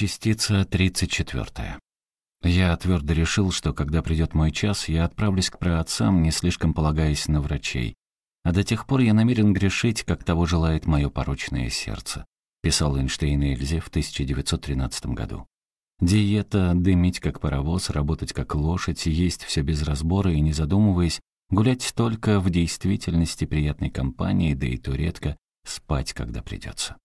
Частица 34. Я твердо решил, что когда придет мой час, я отправлюсь к праотцам, не слишком полагаясь на врачей. А до тех пор я намерен грешить, как того желает мое порочное сердце, писал Эйнштейн Эльзе в 1913 году. Диета — дымить как паровоз, работать как лошадь, есть все без разбора и не задумываясь, гулять только в действительности приятной компании, да и то редко спать, когда придется.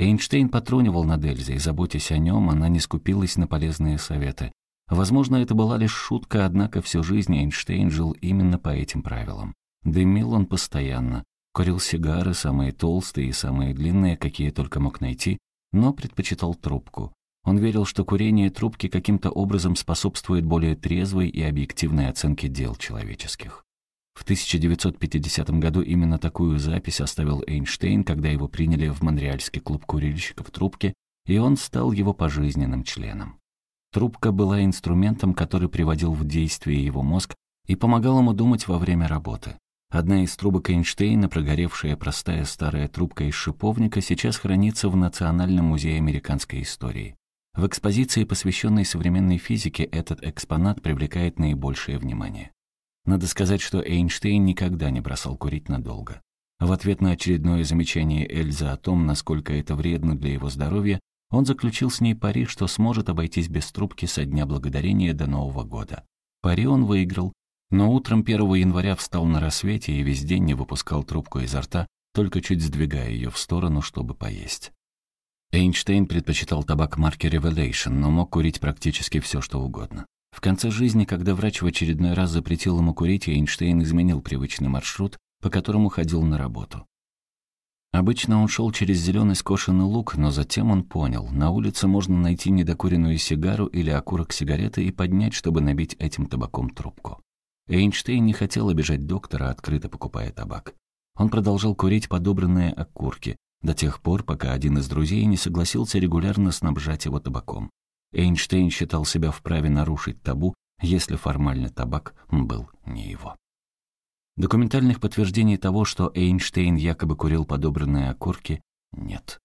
Эйнштейн потрунивал над Эльзой, заботясь о нем, она не скупилась на полезные советы. Возможно, это была лишь шутка, однако всю жизнь Эйнштейн жил именно по этим правилам. Дымил он постоянно, курил сигары, самые толстые и самые длинные, какие только мог найти, но предпочитал трубку. Он верил, что курение трубки каким-то образом способствует более трезвой и объективной оценке дел человеческих. В 1950 году именно такую запись оставил Эйнштейн, когда его приняли в Монреальский клуб курильщиков трубки, и он стал его пожизненным членом. Трубка была инструментом, который приводил в действие его мозг и помогал ему думать во время работы. Одна из трубок Эйнштейна, прогоревшая простая старая трубка из шиповника, сейчас хранится в Национальном музее американской истории. В экспозиции, посвященной современной физике, этот экспонат привлекает наибольшее внимание. Надо сказать, что Эйнштейн никогда не бросал курить надолго. В ответ на очередное замечание Эльзы о том, насколько это вредно для его здоровья, он заключил с ней пари, что сможет обойтись без трубки со Дня Благодарения до Нового года. Пари он выиграл, но утром 1 января встал на рассвете и весь день не выпускал трубку изо рта, только чуть сдвигая ее в сторону, чтобы поесть. Эйнштейн предпочитал табак марки Revelation, но мог курить практически все, что угодно. В конце жизни, когда врач в очередной раз запретил ему курить, Эйнштейн изменил привычный маршрут, по которому ходил на работу. Обычно он шел через зеленый скошенный луг, но затем он понял, на улице можно найти недокуренную сигару или окурок сигареты и поднять, чтобы набить этим табаком трубку. Эйнштейн не хотел обижать доктора, открыто покупая табак. Он продолжал курить подобранные окурки до тех пор, пока один из друзей не согласился регулярно снабжать его табаком. Эйнштейн считал себя вправе нарушить табу, если формально табак был не его. Документальных подтверждений того, что Эйнштейн якобы курил подобранные окурки, нет.